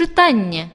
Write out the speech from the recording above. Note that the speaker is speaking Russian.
читання